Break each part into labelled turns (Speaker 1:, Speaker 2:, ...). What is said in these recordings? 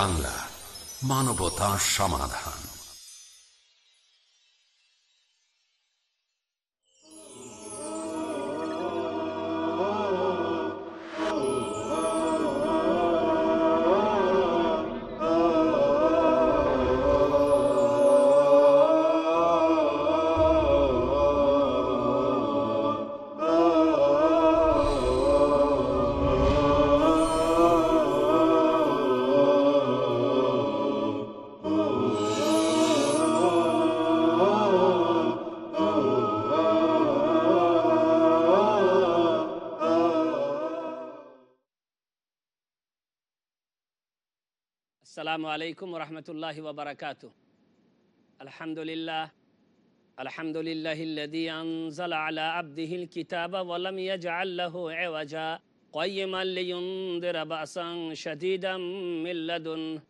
Speaker 1: বাংলা মানবতা সমাধান।
Speaker 2: السلام عليكم ورحمة الله وبركاته. الحمد لله الحمد لله الذي أنزل على عبده الكتاب ولم يجعل له عوجا قيما لينذر بأسا شديدا من لدنه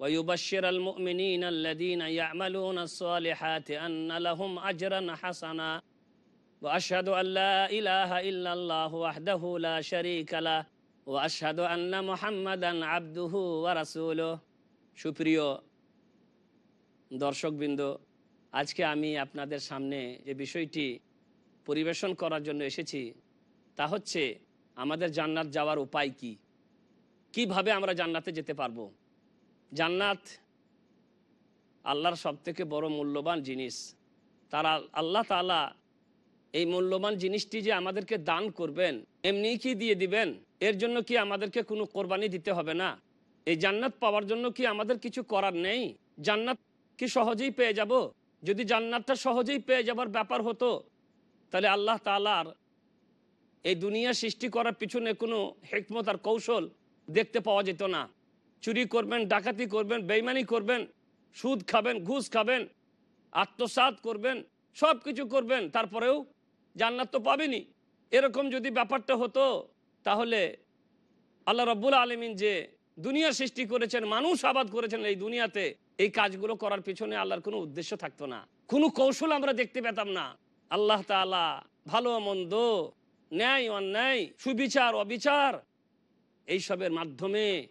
Speaker 2: ويبشر المؤمنين الذين يعملون الصالحات أن لهم أجرا حسنا وأشهد أن لا إله إلا الله وحده لا شريك له وأشهد أن محمدا عبده ورسوله. সুপ্রিয় দর্শকবৃন্দ, আজকে আমি আপনাদের সামনে যে বিষয়টি পরিবেশন করার জন্য এসেছি, তা হচ্ছে আমাদের জান্নাত যাওয়ার উপায় কি? কীভাবে আমরা জান্নাতে যেতে পারব? জান্নাত আল্লাহর সবথেকে বড় মূল্যবান জিনিস। তারা, আল্লাহ তালা এই মূল্যবান জিনিসটি যে আমাদেরকে দান করবেন এমনি কি দিয়ে দিবেন? এর জন্য কি আমাদেরকে কোনো কোরবানি দিতে হবে না? এই জান্নাত পাওয়ার জন্য কি আমাদের কিছু করার নেই? জান্নাত কি সহজেই পেয়ে যাব? যদি জান্নাতটা সহজেই পেয়ে যাবার ব্যাপার হতো, তাহলে আল্লাহ তালার এই দুনিয়া সৃষ্টি করার পিছনে কোনো হেকমত আর কৌশল দেখতে পাওয়া যেত না। চুরি করবেন, ডাকাতি করবেন, বেইমানি করবেন, সুদ খাবেন, ঘুষ খাবেন আত্মসাত করবেন সব কিছু করবেন, তারপরেও জান্নাত তো পাবেনি এরকম যদি ব্যাপারটা হতো, তাহলে আল্লাহ রব্বুল আলমিন যে দুনিয়া সৃষ্টি করেছেন, মানুষ আবাদ করেছেন এই দুনিয়াতে, এই কাজগুলো করার পিছনে আল্লাহর কোনো উদ্দেশ্য থাকতো না। কোনো কৌশল আমরা দেখতে পেতাম না। আল্লাহ তালা ভালো মন্দ, ন্যায়, অন্যায়, সুবিচার, অবিচার, এইসবের মাধ্যমে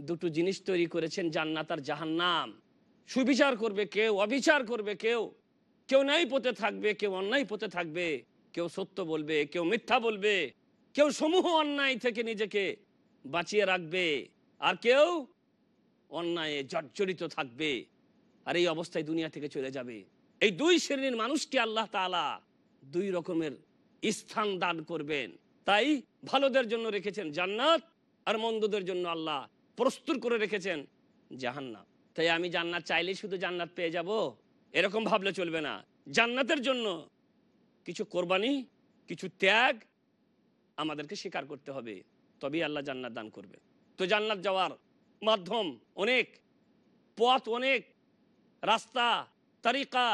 Speaker 2: দুটো জিনিস তৈরি করেছেন, জান্নাত আর জাহান্নাম। সুবিচার করবে কেউ, অবিচার করবে কেউ। কেউ ন্যায় পথে থাকবে, কেউ অন্যায় পথে থাকবে। কেউ সত্য বলবে, কেউ মিথ্যা বলবে। কেউ সমূহ অন্যায় থেকে নিজেকে বাঁচিয়ে রাখবে। আর কেউ অন্যায়ে জর্জরিত থাকবে আর এই অবস্থায় দুনিয়া থেকে চলে যাবে। এই দুই শ্রেণির মানুষকে আল্লাহ তালা দুই রকমের স্থান দান করবেন। তাই ভালোদের জন্য রেখেছেন জান্নাত আর মন্দদের জন্য আল্লাহ প্রস্তুত করে রেখেছেন জাহান্নাত তাই আমি জান্নাত চাইলেই শুধু জান্নাত পেয়ে যাব, এরকম ভাবলে চলবে না। জান্নাতের জন্য কিছু কোরবানি, কিছু ত্যাগ আমাদেরকে স্বীকার করতে হবে, তবেই আল্লাহ জান্নাত দান করবে তো জান্নাত যাওয়ার মাধ্যম অনেক, পথ অনেক, রাস্তা, তারিকা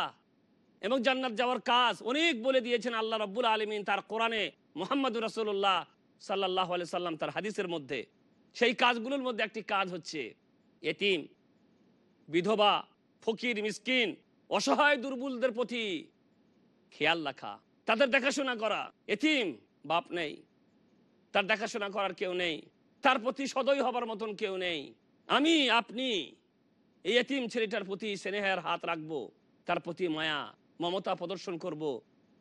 Speaker 2: এবং জান্নাত যাওয়ার কাজ অনেক বলে দিয়েছেন আল্লাহ রব্বুল আলমিন তার কোরআনে মোহাম্মদ রসুল্লাহ সাল্লাহ সাল্লাম তার হাদিসের মধ্যে। সেই কাজগুলোর মধ্যে একটি কাজ হচ্ছে এতিম, বিধবা, ফকির, মিসকিন, অসহায় দুর্বলদের প্রতি খেয়াল রাখা, তাদের দেখাশোনা করা। এতিম বাপ নেই, তার দেখাশোনা করার কেউ নেই। তার প্রতি সদয় হবার মতন কেউ নেই। আমি, আপনি, এই এতিম ছেলেটার প্রতি স্নেহের হাত রাখব, তার প্রতি মায়া, মমতা প্রদর্শন করব।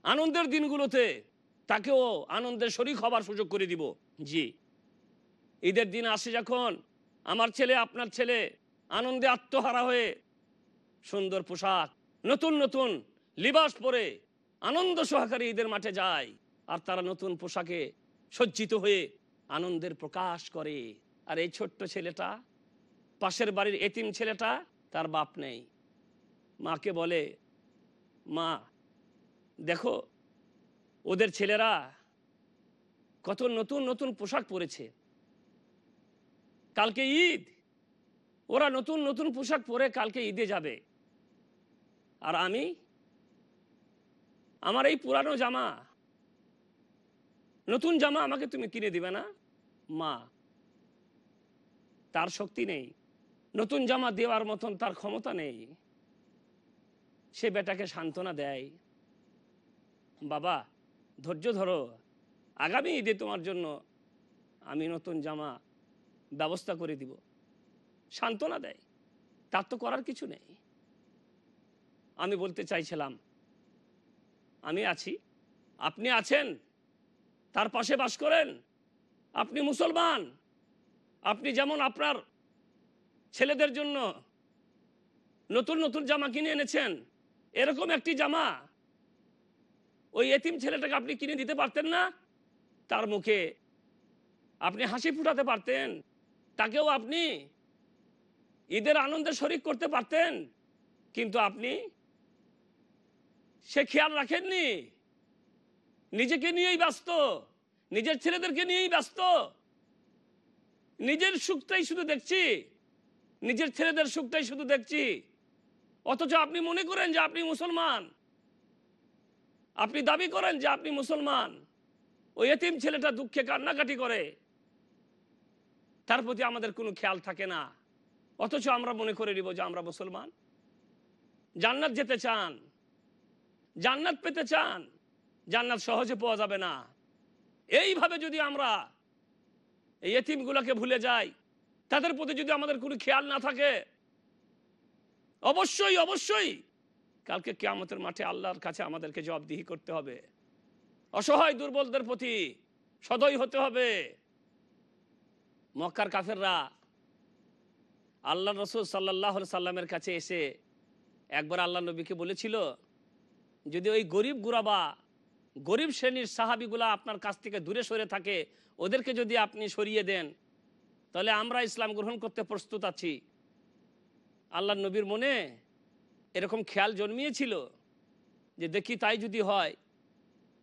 Speaker 2: আনন্দের দিনগুলোতে তাকেও আনন্দের শরিক হবার সুযোগ করে দিব। জি। ঈদের দিন আসে যখন আমার ছেলে, আপনার ছেলে আনন্দে আত্মহারা হয়ে সুন্দর পোশাক, নতুন নতুন লিবাস পরে আনন্দ সহকারে ঈদের মাঠে যায়, আর তারা নতুন পোশাকে সজ্জিত হয়ে আনন্দের প্রকাশ করে। আর এই ছোট্ট ছেলেটা, পাশের বাড়ির এতিম ছেলেটা, তার বাপ নেই। মাকে বলে, মা, দেখো, ওদের ছেলেরা কত নতুন নতুন পোশাক পরেছে। কালকে ঈদ, ওরা নতুন নতুন পোশাক পরে কালকে ঈদে যাবে। আর আমি, আমার এই পুরানো জামা, নতুন জামা আমাকে তুমি কিনে দিবে না? মা। তার শক্তি নেই। নতুন জামা দেওয়ার মতন তার ক্ষমতা নেই। সে বেটাকে সান্ত্বনা দেয়। বাবা, ধৈর্য ধরো। আগামী ঈদে তোমার জন্য আমি নতুন জামা ব্যবস্থা করে দিব। সান্ত্বনা দেয়। তার তো করার কিছু নেই। আমি বলতে চাইছিলাম, আমি আছি। আপনি আছেন? তার পাশে বাস করেন? আপনি মুসলমান। আপনি যেমন আপনার ছেলেদের জন্য নতুন নতুন জামা কিনে এনেছেন, এরকম একটি জামা ওই এতিম ছেলেটাকে আপনি কিনে দিতে পারতেন না? তার মুখে আপনি হাসি ফুটাতে পারতেন, তাকেও আপনি ঈদের আনন্দে শরিক করতে পারতেন, কিন্তু আপনি সে খেয়াল রাখেননি। নিজেকে নিয়েই ব্যস্ত। নিজের ছেলেদেরকে নিয়েই ব্যস্ত। নিজের সুখটাই শুধু দেখছি। নিজের ছেলেদের সুখটাই শুধু দেখছি। অথচ আপনি মনে করেন যে আপনি মুসলমান। আপনি দাবি করেন যে আপনি মুসলমান। ওই এতিম ছেলেটা দুঃখে কান্নাকাটি করে। তার প্রতি আমাদের কোনো খেয়াল থাকে না। অথচ আমরা মনে করে নিব যে আমরা মুসলমান। জান্নাত যেতে চান। জান্নাত পেতে চান। জান্নাত সহজে পাওয়া যাবে না। এইভাবে যদি আমরা এই এতিমগুলোকে ভুলে যাই, তাদের প্রতি যদি আমাদের কোনো খেয়াল না থাকে, অবশ্যই অবশ্যই কালকে কেয়ামতের মাঠে আল্লাহর কাছে আমাদেরকে জবাবদিহি করতে হবে। অসহায় দুর্বলদের প্রতি সদয় হতে হবে। মক্কার কাফেররা আল্লাহ রসুল সাল্লাহ সাল্লামের কাছে এসে একবার আল্লাহ নবীকে বলেছিল, যদি ওই গরিব গুরাবা গরিব শ্রেণির সাহাবিগুলা আপনার কাছ থেকে দূরে সরে থাকে, ওদেরকে যদি আপনি সরিয়ে দেন, তাহলে আমরা ইসলাম গ্রহণ করতে প্রস্তুত আছি। আল্লাহ নবীর মনে এরকম খেয়াল জন্মিয়েছিল যে দেখি তাই যদি হয়,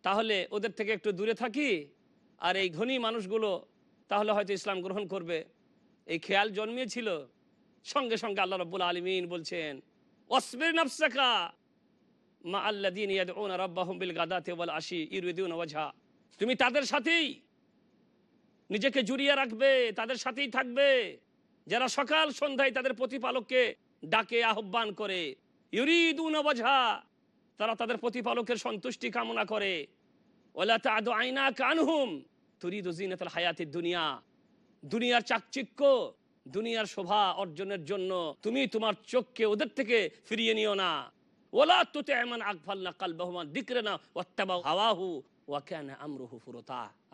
Speaker 2: তাহলে ওদের থেকে একটু দূরে থাকি আর এই ধনী মানুষগুলো তাহলে হয়তো ইসলাম গ্রহণ করবে। এই খেয়াল জন্মিয়েছিল। সঙ্গে সঙ্গে আল্লাহ রব্বুল আলমিন বলছেন অসবির নফসাকা মা আল্লাদিন ইয়াদউনা রাব্বাহুম বিল গাদাতি ওয়াল আশি ইউরিদুনা ওয়াজহা। তুমি তাদের সাথেই নিজেকে জুড়িয়ে রাখবে, তাদের সাথেই থাকবে। যারা সকাল সন্ধ্যায় তাদের প্রতিপালককে ডাকে, আহ্বান করে, ইউরিদুনা ওয়াজহা, তারা তাদের প্রতিপালকের সন্তুষ্টি কামনা করে। ওলা তাদু আইনা কানহুম তুরিদু জিনাতুল হায়াতিদ দুনিয়া। দুনিয়ার চাকচিক্য, দুনিয়ার শোভা অর্জনের জন্য তুমি তোমার চোখকে ওদের থেকে ফিরিয়ে নিও না। ওলা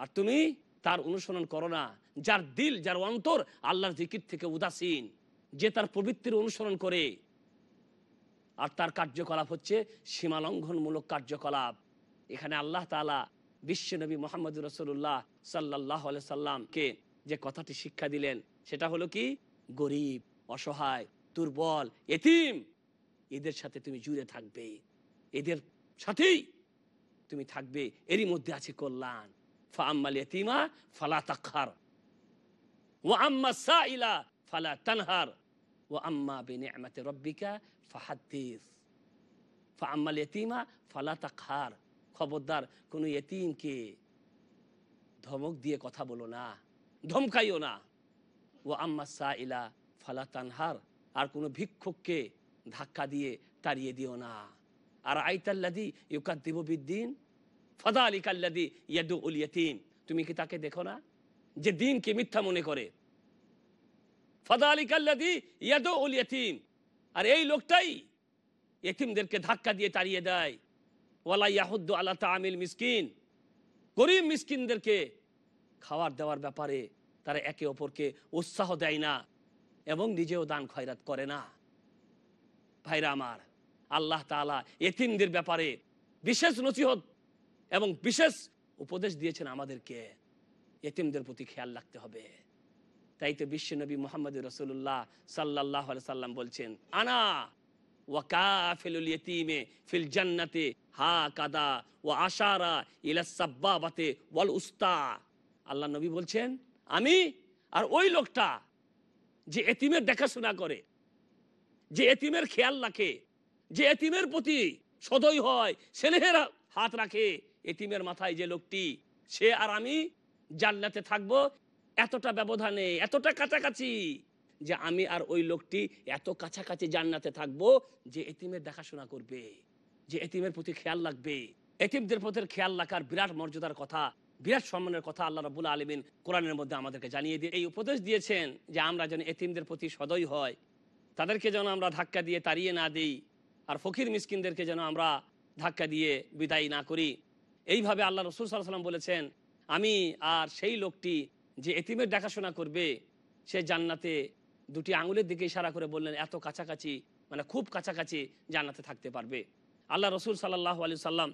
Speaker 2: আর তুমি তার অনুসরণ করো না, যার দিল, যার অন্তর আল্লাহর জিকির থেকে উদাসীন, যে তার প্রবৃত্তির অনুসরণ করে। আর তার কার্যকলাপ হচ্ছে সীমালঙ্ঘনমূলক কার্যকলাপ। এখানে আল্লাহ তালা বিশ্বনবী মোহাম্মদ রসুল্লাহ সাল্লাহ সাল্লামকে যে কথাটি শিক্ষা দিলেন, সেটা হলো কি? গরিব, অসহায়, দুর্বল, এতিম এদের সাথে তুমি জুড়ে থাকবে। এদের সাথেই তুমি থাকবে। এরই মধ্যে আছে কল্যাণ। ফাম্মাল এতিমা ফালা তাখার ও আম্মা সাইলা ফালা তানহার। ও আম্মা বেনিয়ামাতে রব্বিকা ফাহাদ্দিস। ফাম্মাল এতিমা ফালা তাখার খবরদার, কোনো এতিমকে ধমক দিয়ে কথা বলো না। ধমকাইও না। ও আম্মা সাইলা ফালা তানহার। আর কোনো ভিক্ষুককে ধাক্কা দিয়ে তাড়িয়ে দিও না। আর আইতাল্লাদি ইউকাদ্দিব বিদ্দিন ফদা আলী কাল্লাদি ইয়াদু উল ইয়তিম। তুমি কি তাকে দেখো না? যে দিনকে মিথ্যা মনে করে। ফদা আলী কাল্লাদি ইয়াদু উল ইয়তিম। আর এই লোকটাই এতিমদেরকে ধাক্কা দিয়ে তাড়িয়ে দেয়। ওয়ালা ইয়াহুদ্দু আল্লাহ তামিল মিসকিন। গরিব মিসকিনদেরকে খাওয়ার দেওয়ার ব্যাপারে তারা একে অপরকে উৎসাহ দেয় না এবং নিজেও দান খয়রাত করে না। ভাইরা আমার, আল্লাহ তালা এতিমদের ব্যাপারে বিশেষ নসিহত এবং বিশেষ উপদেশ দিয়েছেন আমাদেরকে। এতিমদের প্রতি খেয়াল রাখতে হবে। তাই তো বিশ্বনবী মোহাম্মদ রসুল্লাহ সাল্লাহ সাল্লাম বলছেন, আনা ওয়াকাফিলুল ইয়তিমে ফিল জান্নাতে হা কাদা ও আশারা ইলা ওয়াল উস্তা। আল্লাহ নবী বলছেন, আমি আর ওই লোকটা যে এতিমের দেখাশোনা করে যে এতিমের খেয়াল রাখে, যে এতিমের প্রতি সদয় হয় ছেলের হাত রাখে, এতিমের মাথায় যে লোকটি, সে আর আমি জান্নাতে থাকব, এতটা ব্যবধানে, এতটা কাছাকাছি যে আমি আর ওই লোকটি এত কাছাকাছি জান্নাতে থাকব যে এতিমের দেখাশোনা করবে, যে এতিমের প্রতি খেয়াল রাখবে। এতিমদের প্রতি খেয়াল রাখার বিরাট মর্যাদার কথা, বিরাট সম্মানের কথা আল্লাহ রবুল আলমিন কোরআনের মধ্যে আমাদেরকে জানিয়ে দিয়ে, এই উপদেশ দিয়েছেন যে আমরা যেন এতিমদের প্রতি সদয় হয় তাদেরকে যেন আমরা ধাক্কা দিয়ে তাড়িয়ে না দিই আর ফকির মিসকিনদেরকে যেন আমরা ধাক্কা দিয়ে বিদায় না করি। এইভাবে আল্লাহ রসুল সাল্লাম বলেছেন, আমি আর সেই লোকটি যে এতিমের দেখাশোনা করবে, সে জান্নাতে দুটি আঙুলের দিকে ইশারা করে বললেন, এত কাছাকাছি মানে খুব কাছাকাছি জান্নাতে থাকতে পারবে। আল্লাহ রসুল সাল্লাহ আলি সাল্লাম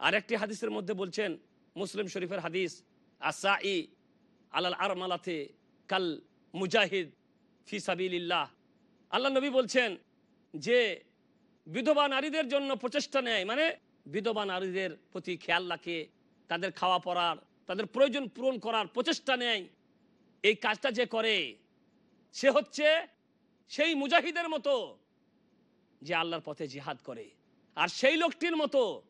Speaker 2: আরেকটি হাদিসের মধ্যে বলছেন, মুসলিম শরীফের হাদিস আসা ই আলাল আরমালাতে কাল মুজাহিদ ফি সাবিল্লাহ আল্লাহ নবী বলছেন যে বিধবা নারীদের জন্য প্রচেষ্টা নেয়। মানে বিধবা নারীদের প্রতি খেয়াল রাখে, তাদের খাওয়া পড়ার, তাদের প্রয়োজন পূরণ করার প্রচেষ্টা নেয়। এই কাজটা যে করে, সে হচ্ছে সেই মুজাহিদের মতো যে আল্লাহর পথে জিহাদ করে। আর সেই লোকটির মতো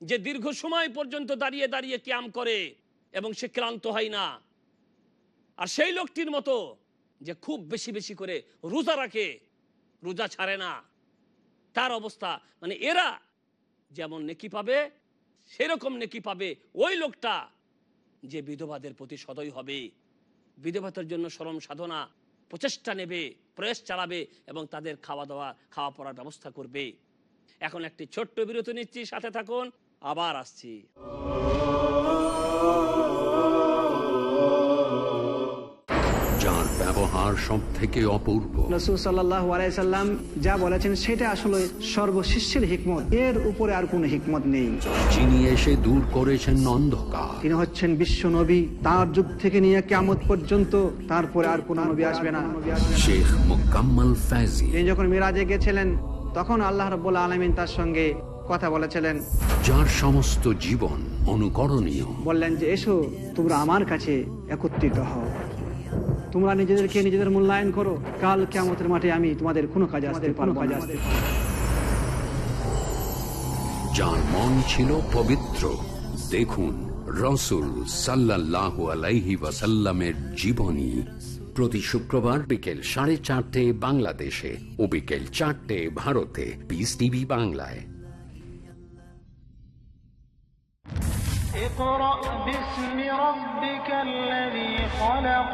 Speaker 2: যে দীর্ঘ সময় পর্যন্ত দাঁড়িয়ে দাঁড়িয়ে ক্যাম করে এবং সে ক্লান্ত হয় না। আর সেই লোকটির মতো যে খুব বেশি বেশি করে রোজা রাখে, রোজা ছাড়ে না। তার অবস্থা মানে এরা যেমন নেকি পাবে, সেরকম নেকি পাবে ওই লোকটা যে বিধবাদের প্রতি সদয় হবে। বিধবাদের জন্য শ্রম সাধনা, প্রচেষ্টা নেবে, প্রয়াস চালাবে এবং তাদের খাওয়া দাওয়া, খাওয়া পড়ার ব্যবস্থা করবে। এখন একটি ছোট্ট বিরতি নিচ্ছি, সাথে থাকুন, আবার আসছি।
Speaker 1: ব্যবহার সব থেকে অপূর্ব।
Speaker 3: রসুল সাল্লাহ আলাইসাল্লাম যা বলেছেন সেটা আসলে সর্বশিষ্যের হিকমত। এর উপরে আর কোনো হিকমত নেই।
Speaker 1: যিনি এসে দূর করেছেন অন্ধকার।
Speaker 3: তিনি হচ্ছেন বিশ্ব নবী। তার যুগ থেকে নিয়ে কেমত পর্যন্ত তারপরে আর কোন নবী আসবে না।
Speaker 1: শেখ মোকাম্মল ফ্যাজি।
Speaker 3: তিনি যখন মিরাজে গেছিলেন তখন আল্লাহ রব্বুল আলমিন তার সঙ্গে কথা বলেছিলেন।
Speaker 1: যার সমস্ত জীবন অনুকরণীয়।
Speaker 3: বললেন যে এসো তোমরা আমার কাছে একত্রিত হও। তোমরা নিজেদেরকে নিজেদের মূল্যায়ন করো কাল কেমতের মাঠে আমি তোমাদের কোনো কাজে আসতে কোনো কাজে আসতে পারবো না।
Speaker 1: যার মন ছিল পবিত্র দেখুন রসুল সাল্লাহ আলাইহি ওয়াসাল্লামের জীবনী প্রতি শুক্রবার বিকেল সাড়ে চারটে বাংলাদেশে ও বিকেল চারটে ভারতে পিস টিভি বাংলায়
Speaker 4: اقرأ باسم ربك الذي خلق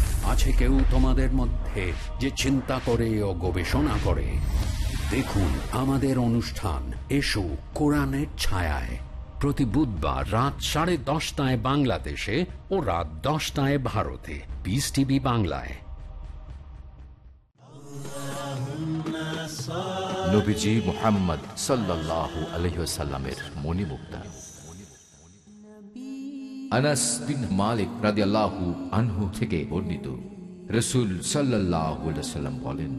Speaker 1: আছে কেউ তোমাদের মধ্যে যে চিন্তা করে ও গবেষণা করে? দেখুন, আমাদের অনুষ্ঠান, এসো কোরআনের ছায়ায়। প্রতি বুধবার রাত সাড়ে দশটায় বাংলাদেশে ও রাত দশটায় ভারতে। পিস টিভি বাংলায়।
Speaker 5: নবীজি মোহাম্মদ সাল্লাল্লাহু আলহিসাল্লামের মণিমুক্তা। আনাস বিন মালিক রাদিয়াল্লাহু আনহু থেকে বর্ণিত। রসুল সাল্লাম বলেন,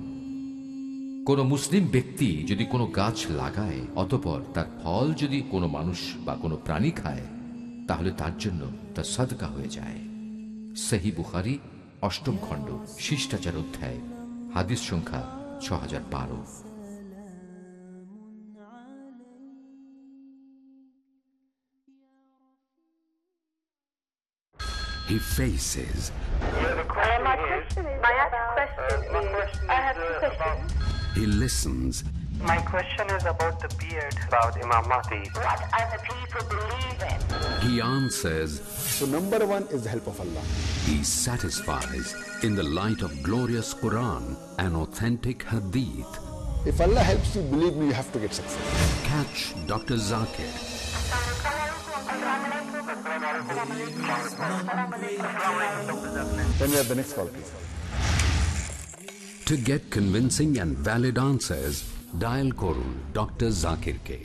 Speaker 5: কোন মুসলিম ব্যক্তি যদি কোনো গাছ লাগায়, অতপর তার ফল যদি কোনো মানুষ বা কোনো প্রাণী খায়, তাহলে তার জন্য তা সাদকা হয়ে যায়। সেহি বুখারি, অষ্টম খণ্ড, শিষ্টাচার অধ্যায়, হাদিস সংখ্যা ছ হাজার বারো।
Speaker 1: He faces,
Speaker 6: My question is, my question uh, is, I have two uh, questions.
Speaker 1: he listens,
Speaker 7: My question is about the beard, about Imam Mahdi.
Speaker 6: What other people believe in?
Speaker 1: he answers,
Speaker 8: So number one is the help of Allah.
Speaker 1: he satisfies in the light of glorious Quran and authentic Hadith.
Speaker 8: If Allah helps you, believe me, you have to get success.
Speaker 1: Catch Dr. Zakir
Speaker 8: Then we have the next call, please.
Speaker 1: To get convincing and valid answers, dial করুন doctor জাকিরকে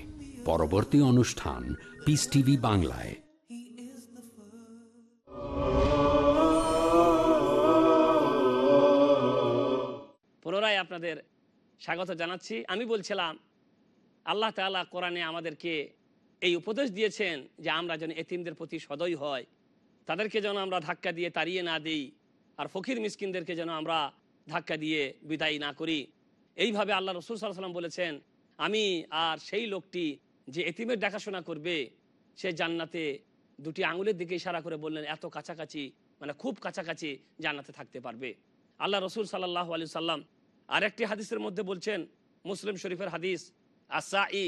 Speaker 1: পরবর্তী অনুষ্ঠান piece TV বাংলায়
Speaker 2: পুনরায় আপনাদের স্বাগত জানাচ্ছি। আমি বলছিলাম আল্লাহ তাআলা কোরআনে আমাদেরকে এই উপদেশ দিয়েছেন যে আমরা যেন এতিমদের প্রতি সদয় হয় তাদেরকে যেন আমরা ধাক্কা দিয়ে তাড়িয়ে না দিই আর ফকির মিসকিনদেরকে যেন আমরা ধাক্কা দিয়ে বিদায় না করি। এইভাবে আল্লাহ রসুল সাল্লাম বলেছেন, আমি আর সেই লোকটি যে এতিমের দেখাশোনা করবে, সে জান্নাতে দুটি আঙুলের দিকে ইশারা করে বললেন, এত কাছাকাছি মানে খুব কাছাকাছি জান্নাতে থাকতে পারবে। আল্লাহ রসুল সাল্লাহ আলি সাল্লাম আরেকটি হাদিসের মধ্যে বলছেন, মুসলিম শরীফের হাদিস আসা ই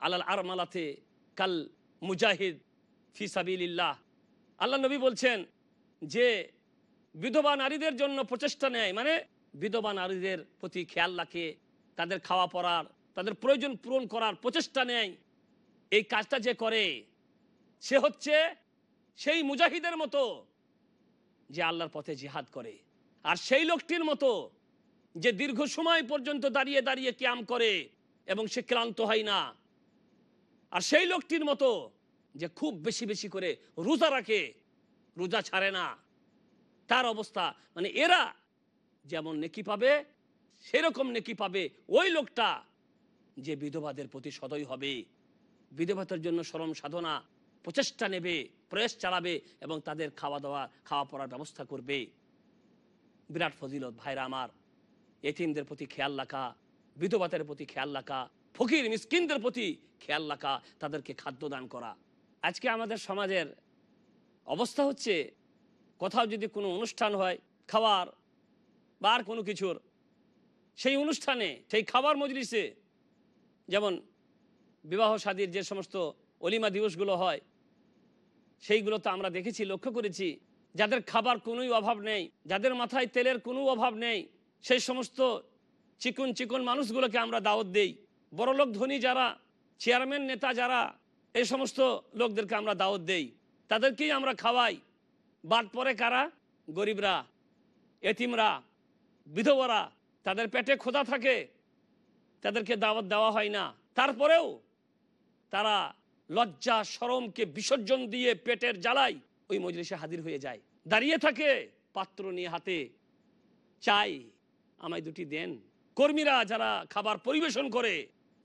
Speaker 2: আল্লাহ আর আরমালাতে কাল মুজাহিদ ফি সাবিল্লাহ আল্লাহ নবী বলছেন যে বিধবা নারীদের জন্য প্রচেষ্টা নেয়। মানে বিধবা নারীদের প্রতি খেয়াল রাখে, তাদের খাওয়া পড়ার, তাদের প্রয়োজন পূরণ করার প্রচেষ্টা নেয়। এই কাজটা যে করে, সে হচ্ছে সেই মুজাহিদের মতো যে আল্লাহর পথে জিহাদ করে। আর সেই লোকটির মতো যে দীর্ঘ সময় পর্যন্ত দাঁড়িয়ে দাঁড়িয়ে ক্যাম করে এবং সে ক্লান্ত হয় না। আর সেই লোকটির মতো যে খুব বেশি বেশি করে রোজা রাখে, রোজা ছাড়ে না। তার অবস্থা মানে এরা যেমন নেকি পাবে, সেরকম নেকি পাবে ওই লোকটা যে বিধবাদের প্রতি সদয় হবে। বিধবাদের জন্য শ্রম সাধনা, প্রচেষ্টা নেবে, প্রয়াস চালাবে এবং তাদের খাওয়া দাওয়া, খাওয়া পড়ার ব্যবস্থা করবে। বিরাট ফজিলত, ভাইরা আমার। এতিমদের প্রতি খেয়াল রাখা, বিধবাদের প্রতি খেয়াল রাখা, ফকির, মিসকিনদের প্রতি খেয়াল রাখা, তাদেরকে খাদ্য দান করা। আজকে আমাদের সমাজের অবস্থা হচ্ছে, কোথাও যদি কোনো অনুষ্ঠান হয়, খাওয়ার বা আর কোনো কিছুর, সেই অনুষ্ঠানে, সেই খাবার মজলিসে, যেমন বিবাহ শাদীর যে সমস্ত অলিমা দিবসগুলো হয়, সেইগুলো তো আমরা দেখেছি, লক্ষ্য করেছি, যাদের খাবার কোনোই অভাব নেই, যাদের মাথায় তেলের কোনো অভাব নেই, সেই সমস্ত চিকন চিকন মানুষগুলোকে আমরা দাওয়াত দেই। বড়লোক ধনী যারা চেয়ারম্যান নেতা যারা এই সমস্ত লোকদেরকে আমরা দাওয়াত দেই। তাদেরকেই আমরা খাওয়াই। বাদ পরে কারা? গরিবরা, এতিমরা, বিধবরা, তাদের পেটে খোদা থাকে, তাদেরকে দাওয়াত দেওয়া হয় না। তারপরেও তারা লজ্জা, সরমকে বিসর্জন দিয়ে পেটের জ্বালাই ওই মজলিসে হাজির হয়ে যায়। দাঁড়িয়ে থাকে, পাত্র নিয়ে হাতে চাই, আমায় দুটি দেন। কর্মীরা যারা খাবার পরিবেশন করে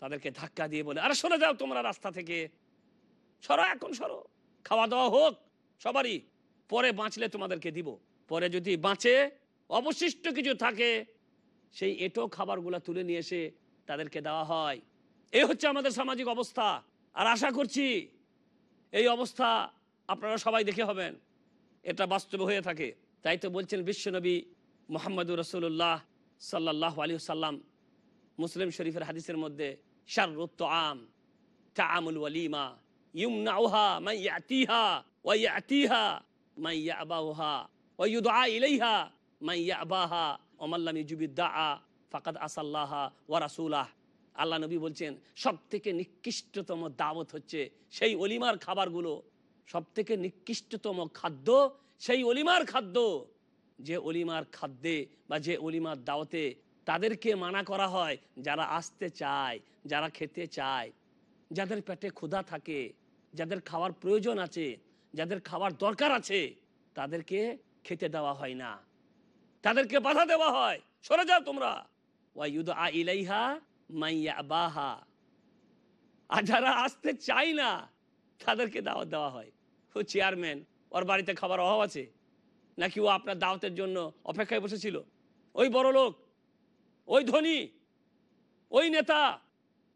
Speaker 2: তাদেরকে ধাক্কা দিয়ে বলে, আরে সরে যাও তোমরা রাস্তা থেকে। সরো এখন, সরো। খাওয়া দাওয়া হোক, সবারই। পরে বাঁচলে তোমাদেরকে দিব। পরে যদি বাঁচে, অবশিষ্ট কিছু থাকে, সেই এটো খাবারগুলো তুলে নিয়ে এসে তাদেরকে দেওয়া হয়। এই হচ্ছে আমাদের সামাজিক অবস্থা। আর আশা করছি এই অবস্থা আপনারা সবাই দেখে হবেন। এটা বাস্তব হয়ে থাকে। তাই তো বলছেন বিশ্বনবী মোহাম্মদুর রসুল্লাহ সাল্লাহ আলী সাল্লাম মুসলিম শরীফের হাদিসের মধ্যে রাসূলাহ। আল্লাহ নবী বলছেন সব থেকে নিকৃষ্টতম দাওয়াত হচ্ছে সেই অলিমার খাবারগুলো। সব থেকে নিকৃষ্টতম খাদ্য সেই অলিমার খাদ্য। যে অলিমার খাদ্যে বা যে অলিমার দাওয়াতে তাদেরকে মানা করা হয়, যারা আসতে চায়, যারা খেতে চায়। যাদের পেটে ক্ষুধা থাকে, যাদের খাওয়ার প্রয়োজন আছে, যাদের খাওয়ার দরকার আছে, তাদেরকে খেতে দেওয়া হয় না। তাদেরকে বাধা দেওয়া হয়। সরে যাও তোমরা। ওয়াইউদ আ ইলাইহা মাইয়া বাহা আর যারা আসতে চাই না, তাদেরকে দাওয়াত দেওয়া হয়। ও চেয়ারম্যান, ওর বাড়িতে খাবার অভাব আছে? নাকি ও আপনার দাওয়াতের জন্য অপেক্ষায় বসেছিল? ওই বড় লোক ওই ধনী, ওই নেতা,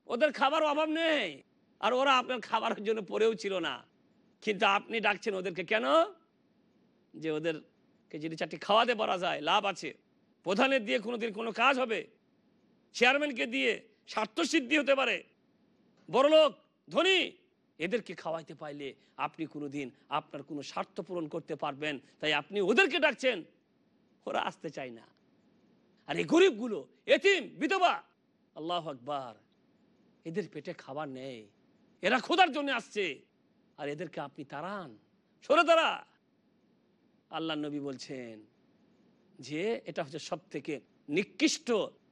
Speaker 2: ওদের খাবার অভাব নেই। আর ওরা আপনার খাবারের জন্য পড়েও ছিল না। কিন্তু আপনি ডাকছেন ওদেরকে কেন? যে ওদেরকে যদি চারটি খাওয়াতে পারা যায়, লাভ আছে। প্রধানের দিয়ে কোনোদিন কোনো কাজ হবে? চেয়ারম্যানকে দিয়ে স্বার্থসিদ্ধি হতে পারে? বড়লোক, ধনী, এদেরকে খাওয়াইতে পাইলে আপনি কোনোদিন আপনার কোনো স্বার্থ পূরণ করতে পারবেন। তাই আপনি ওদেরকে ডাকছেন। ওরা আসতে চায় না। আর এই গরিবগুলো, এতিম, বিধবা, আল্লাহ আকবার, এদের পেটে খাবার নেই। এরা খোদার জন্য আসছে। আর এদেরকে আপনি তাড়ান। সরে তারা আল্লাহ নবী বলছেন যে, এটা হচ্ছে সব থেকে নিকৃষ্ট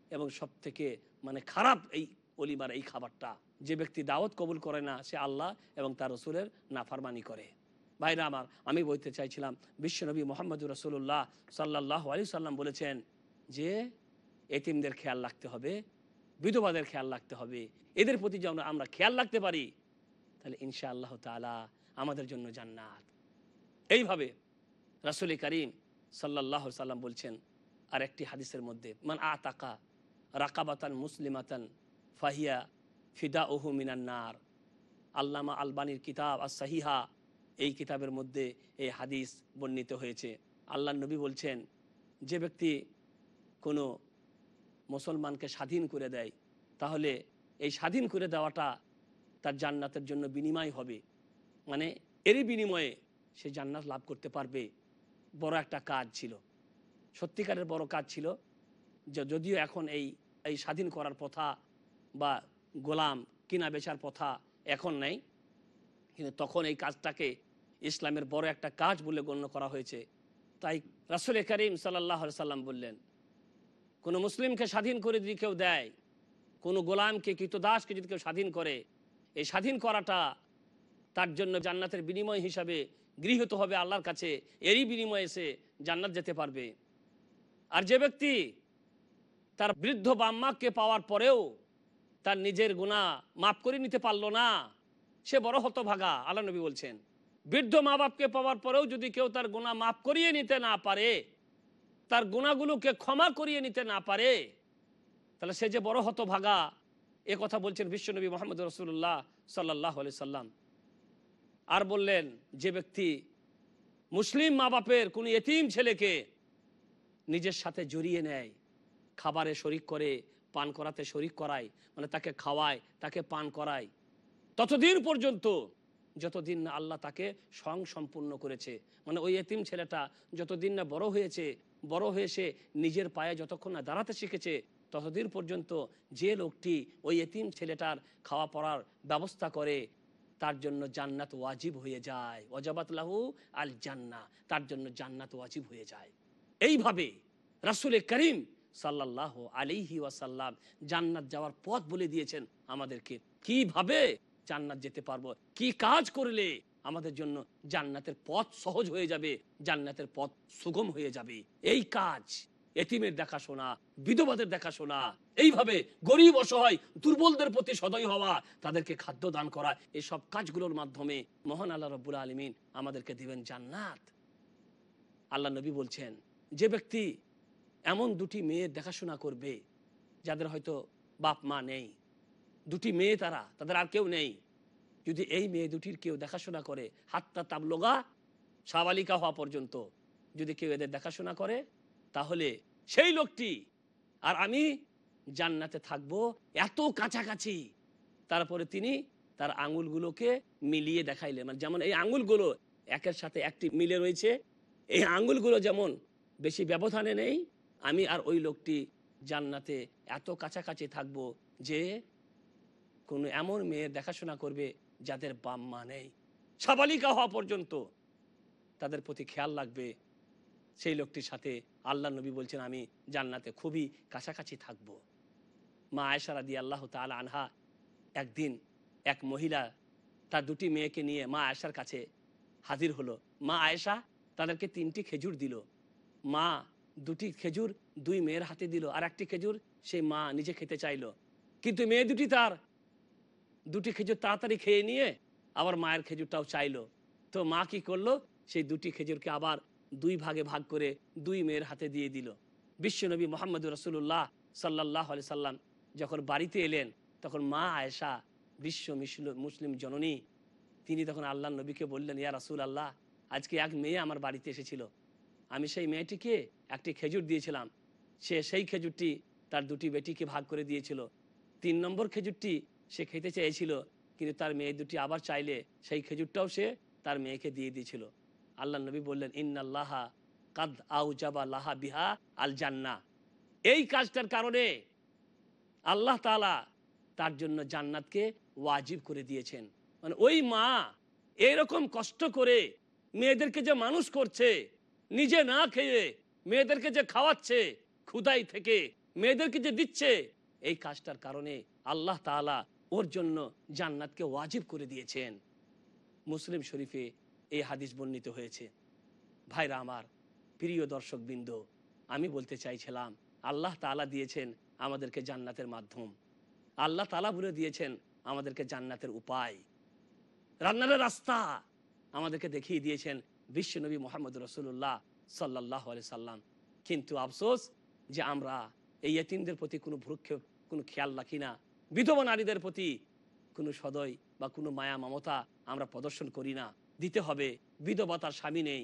Speaker 2: এবং সব থেকে মানে খারাপ এই অলিমার এই খাবারটা। যে ব্যক্তি দাওয়াত কবুল করে না, সে আল্লাহ এবং তার রসুলের নাফারমানি করে। ভাইরা আমার, আমি বলতে চাইছিলাম বিশ্বনবী মোহাম্মদুর রসুল্লাহ সাল্লাহ আলী সাল্লাম বলেছেন যে এতিমদের খেয়াল রাখতে হবে, বিধবাদের খেয়াল রাখতে হবে। এদের প্রতি যেন আমরা খেয়াল রাখতে পারি, তাহলে ইনশা আল্লাহ তালা আমাদের জন্য জান্নাত। এইভাবে রাসুল করিম সাল্লাহ সাল্লাম বলছেন আর একটি হাদিসের মধ্যে, মান আ তাকা রাকাবাতান মুসলিমাতান ফাহিয়া ফিদা ওহু মিনান্নার আল্লামা আলবানির কিতাব আর সাহিহা এই কিতাবের মধ্যে এই হাদিস বর্ণিত হয়েছে। আল্লাহ নবী বলছেন, যে ব্যক্তি কোনো মুসলমানকে স্বাধীন করে দেয়, তাহলে এই স্বাধীন করে দেওয়াটা তার জান্নাতের জন্য বিনিময় হবে। মানে এরই বিনিময়ে সে জান্নাত লাভ করতে পারবে। বড় একটা কাজ ছিল। সত্যিকারের বড় কাজ ছিল যে যদিও এখন এই এই স্বাধীন করার প্রথা বা গোলাম কিনা বেচার প্রথা এখন নেই, কিন্তু তখন এই কাজটাকে ইসলামের বড় একটা কাজ বলে গণ্য করা হয়েছে। তাই রাসুল করিম সাল্লাহ সাল্লাম বললেন কোনো মুসলিমকে স্বাধীন করে যদি কেউ দেয়, কোনো গোলামকে কৃতদাসকে যদি কেউ স্বাধীন করে, এই স্বাধীন করাটা তার জন্য জান্নাতের বিনিময় হিসাবে গৃহীত হবে আল্লাহর কাছে। এরই বিনিময়ে সে জান্নাত যেতে পারবে। আর যে ব্যক্তি তার বৃদ্ধ বাম্মাকে পাওয়ার পরেও তার নিজের গুণা মাফ করে নিতে পারল না, সে বড় হতভাগা, আল্লাহ নবী বলছেন। বৃদ্ধ মা বাপকে পাওয়ার পরেও যদি কেউ তার গুণা মাফ করিয়ে নিতে না পারে তার গুণাগুলোকে ক্ষমা করিয়ে নিতে না পারে, তাহলে সে যে বড় হতভাগা, এ কথা বলছেন বিশ্বনবী মোহাম্মদ রসুল্লাহ সাল্লাহ আলি সাল্লাম। আর বললেন, যে ব্যক্তি মুসলিম মা বাপের কোনো এতিম ছেলেকে নিজের সাথে জড়িয়ে নেয়, খাবারে শরিক করে, পান করাতে শরিক করায় মানে তাকে খাওয়ায়, তাকে পান করায়, ততদিন পর্যন্ত যতদিন না আল্লাহ তাকে সং সম্পূর্ণ করেছে মানে ওই এতিম ছেলেটা যতদিন না বড় হয়েছে বড় হয়ে সে নিজের পায়ে যতক্ষণ না দাঁড়াতে শিখেছে, ততদিন পর্যন্ত যে লোকটি ওই এতিম ছেলেটার খাওয়া পড়ার ব্যবস্থা করে, তার জন্য জান্নাত ওয়াজিব হয়ে যায়। ওজাবাত লাহু আল জান্না, তার জন্য জান্নাত ওয়াজিব হয়ে যায়। এইভাবে রাসুল করিম সাল্লাহ আলিহি ওয়াসাল্লাম জান্নাত যাওয়ার পথ বলে দিয়েছেন আমাদেরকে। কীভাবে জান্নাত যেতে পারব? কি কাজ করলে আমাদের জন্য জান্নাতের পথ সহজ হয়ে যাবে, জান্নাতের পথ সুগম হয়ে যাবে। এই কাজ, এতিমের দেখাশোনা, বিধবাদের দেখাশোনা, এইভাবে গরিব, অসহায়, দুর্বলদের প্রতি সদয় হওয়া, তাদেরকে খাদ্য দান করা, এসব কাজগুলোর মাধ্যমে মহান আল্লাহ রব্বুল আলমিন আমাদেরকে দিবেন জান্নাত। আল্লাহ নবী বলছেন, যে ব্যক্তি এমন দুটি মেয়ের দেখাশোনা করবে, যাদের হয়তো বাপ মা নেই, দুটি মেয়ে তারা, তাদের আর কেউ নেই যদি এই মেয়ে দুটির কেউ দেখাশোনা করে হাতটা তাবলোগা সাবালিকা হওয়া পর্যন্ত যদি কেউ এদের দেখাশোনা করে, তাহলে সেই লোকটি আর আমি জান্নাতে থাকব এত কাছাকাছি। তারপরে তিনি তার আঙুলগুলোকে মিলিয়ে দেখাইলেন। মানে যেমন এই আঙুলগুলো একের সাথে একটি মিলে রয়েছে, এই আঙুলগুলো যেমন বেশি ব্যবধানে নেই, আমি আর ওই লোকটি জান্নাতে এত কাছাকাছি থাকব যে কোনো এমন মেয়ের দেখাশোনা করবে যাদের বাম মা নেই, সাবালিকা হওয়া পর্যন্ত তাদের প্রতি খেয়াল লাগবে সেই লোকটির সাথে আল্লাহ নবী বলছেন, আমি জান্নাতে খুবই কাছাকাছি থাকব। মা আয়সারা দিয়ে আল্লাহ তালা আনহা একদিন এক মহিলা তার দুটি মেয়েকে নিয়ে মা আয়সার কাছে হাজির হলো। মা আয়েশা তাদেরকে তিনটি খেজুর দিল। মা দুটি খেজুর দুই মেয়ের হাতে দিল আর একটি খেজুর সেই মা নিজে খেতে চাইলো। কিন্তু মেয়ে দুটি তার দুটি খেজুর তাড়াতাড়ি খেয়ে নিয়ে আবার মায়ের খেজুরটাও চাইলো। তো মা কি করল? সেই দুটি খেজুরকে আবার দুই ভাগে ভাগ করে দুই মেয়ের হাতে দিয়ে দিল। বিশ্বনবী মোহাম্মদ রসুল্লাহ সাল্লাহ আলি সাল্লাম যখন বাড়িতে এলেন, তখন মা আয়েশা, বিশ্ব মুসলিম জননী, তিনি তখন আল্লাহ নবীকে বললেন, ইয়া রাসুল আল্লাহ আজকে এক মেয়ে আমার বাড়িতে এসেছিল। আমি সেই মেয়েটিকে একটি খেজুর দিয়েছিলাম। সে সেই খেজুরটি তার দুটি বেটিকে ভাগ করে দিয়েছিল। তিন নম্বর খেজুরটি সে খেতে চেয়েছিল, কিন্তু তার মেয়ে দুটি আবার চাইলে সেই খেজুরটাও সে তার মেয়েকে দিয়ে দিয়েছিল। আল্লাহ নবী বললেন, ইন্নাল্লাহা কাদ আউ জাবা লাহা বিহা আল জান্না এই কাজটার কারণে আল্লাহ তালা তার জন্য জান্নাতকে ওয়াজিব করে দিয়েছেন। মানে ওই মা এরকম কষ্ট করে মেয়েদেরকে যে মানুষ করছে, নিজে না খেয়ে মেয়েদেরকে যে খাওয়াচ্ছে ক্ষুদাই থেকে মেয়েদেরকে যে দিচ্ছে, এই কাজটার কারণে আল্লাহ তালা ওর জন্য জান্নাতকে ওয়াজিব করে দিয়েছেন। মুসলিম শরীফে এই হাদিস বর্ণিত হয়েছে। ভাইরা আমার, প্রিয় দর্শক বৃন্দ আমি বলতে চাইছিলাম, আল্লাহ তালা দিয়েছেন আমাদেরকে জান্নাতের মাধ্যম। আল্লাহ তালা বলে দিয়েছেন আমাদেরকে জান্নাতের উপায়। রান্নারের রাস্তা আমাদেরকে দেখিয়ে দিয়েছেন বিশ্বনবী মোহাম্মদ রসুল্লাহ সাল্লাহ আলি সাল্লাম। কিন্তু আফসোস যে আমরা এই এতিমদের প্রতি কোনো ভ্রুক্ষেপ, কোনো খেয়াল রাখি না। বিধবা নারীদের প্রতি কোনো সদয় বা কোনো মায়া, মমতা আমরা প্রদর্শন করি না। দিতে হবে, বিধবা তার স্বামী নেই।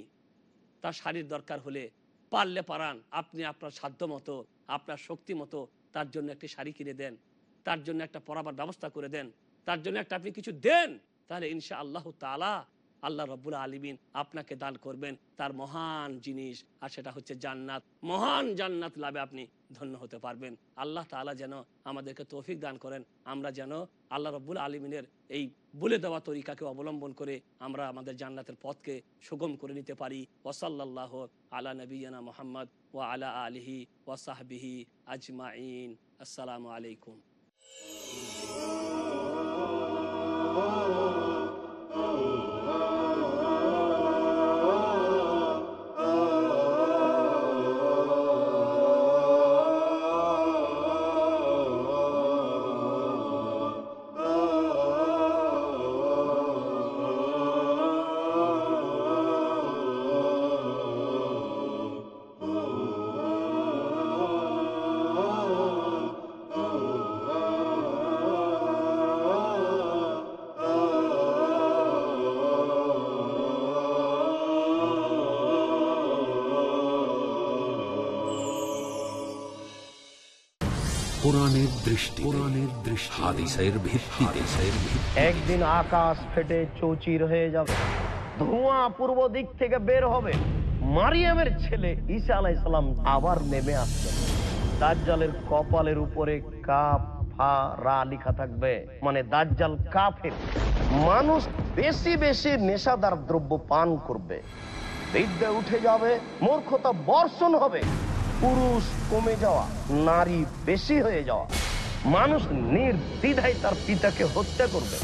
Speaker 2: তার শাড়ির দরকার হলে পারলে পারান, আপনি আপনার সাধ্য মতো, আপনার শক্তি মতো তার জন্য একটি শাড়ি কিনে দেন, তার জন্য একটা পড়াবার ব্যবস্থা করে দেন, তার জন্য একটা আপনি কিছু দেন, তাহলে ইনশা আল্লাহ তালা আল্লাহ রব্বুল আলমিন আপনাকে দান করবেন। তার মহান জিনিস, আর সেটা হচ্ছে জান্নাত। মহান জান্নাত লাভে আপনি ধন্য হতে পারবেন। আল্লাহ তালা যেন আমাদেরকে তৌফিক দান করেন। আমরা যেন আল্লাহ রব্বুল আলমিনের এই বলে দেওয়া তরিকাকে অবলম্বন করে আমরা আমাদের জান্নাতের পথকে সুগম করে নিতে পারি। ওসাল্লাহ আলা নবীনা মোহাম্মদ ও আলা আলিহি ওয়াসাহবিহি আজমাইন। আসসালামু আলাইকুম।
Speaker 1: কোরআনের দৃষ্টি। কোরআনের দৃষ্টি। হাদিসের ভিত্তিতে।
Speaker 9: একদিন আকাশ ফেটে চৌচির হয়ে যাবে। ধোঁয়া পূর্ব দিক থেকে বের হবে। মারিয়ামের ছেলে ঈসা আলাইসালাম আবার নেমে আসবে। দাজ্জালের কপালের উপরে কাপ ফা রা লিখা থাকবে। মানে দাজ্জাল কাফের। মানুষ বেশি বেশি নেশাদার দ্রব্য পান করবে। বিদ্যা উঠে যাবে মূর্খতা বর্ষণ হবে। পুরুষ কমে যাওয়া নারী বেশি হয়ে যাওয়া। মানুষ নির্দ্বিধায় তার পিতাকে হত্যা করবে।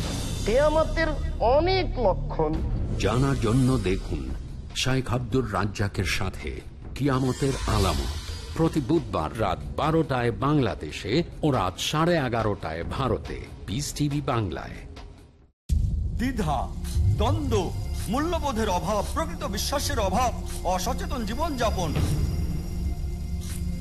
Speaker 9: কেয়ামতের অনেক লক্ষণ।
Speaker 1: জানার জন্য দেখুন শাইখ আব্দুর রাজ্জাকের সাথে কিয়ামতের আলামত। প্রতি বুধবার রাত বারোটায় বাংলাদেশে ও রাত সাড়ে এগারোটায় ভারতে। পিস টিভি বাংলায়।
Speaker 10: দ্বিধা দ্বন্দ্ব মূল্যবোধের অভাব প্রকৃত বিশ্বাসের অভাব অসচেতন জীবনযাপন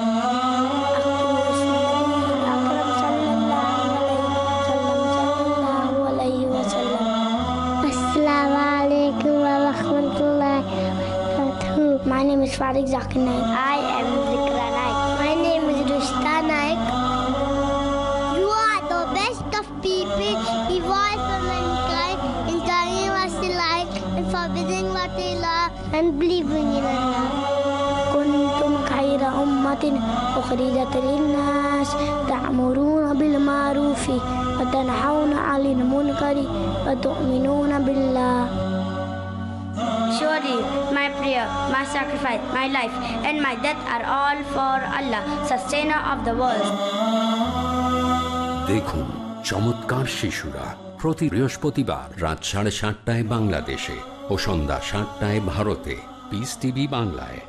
Speaker 11: My name is Farid Zakir. I am Zikra Naik. My name is Rushta Naik. You are the best of people. Evolve for mankind in telling us to like and forbidding what they love and believing in Allah. كنتم خير أمة أخرجت للناس تأمرون بالمعروف وتنحون عن المنكر وتؤمنون بالله
Speaker 12: Surely my prayer, my sacrifice, my life, and my death are all for Allah, sustainer of the world.
Speaker 1: দেখুন চমৎকার শিশুরা প্রতি বৃহস্পতিবার রাত সাড়ে সাতটায় বাংলাদেশে ও সন্ধ্যা সাতটায় ভারতে পিস টিভি বাংলায়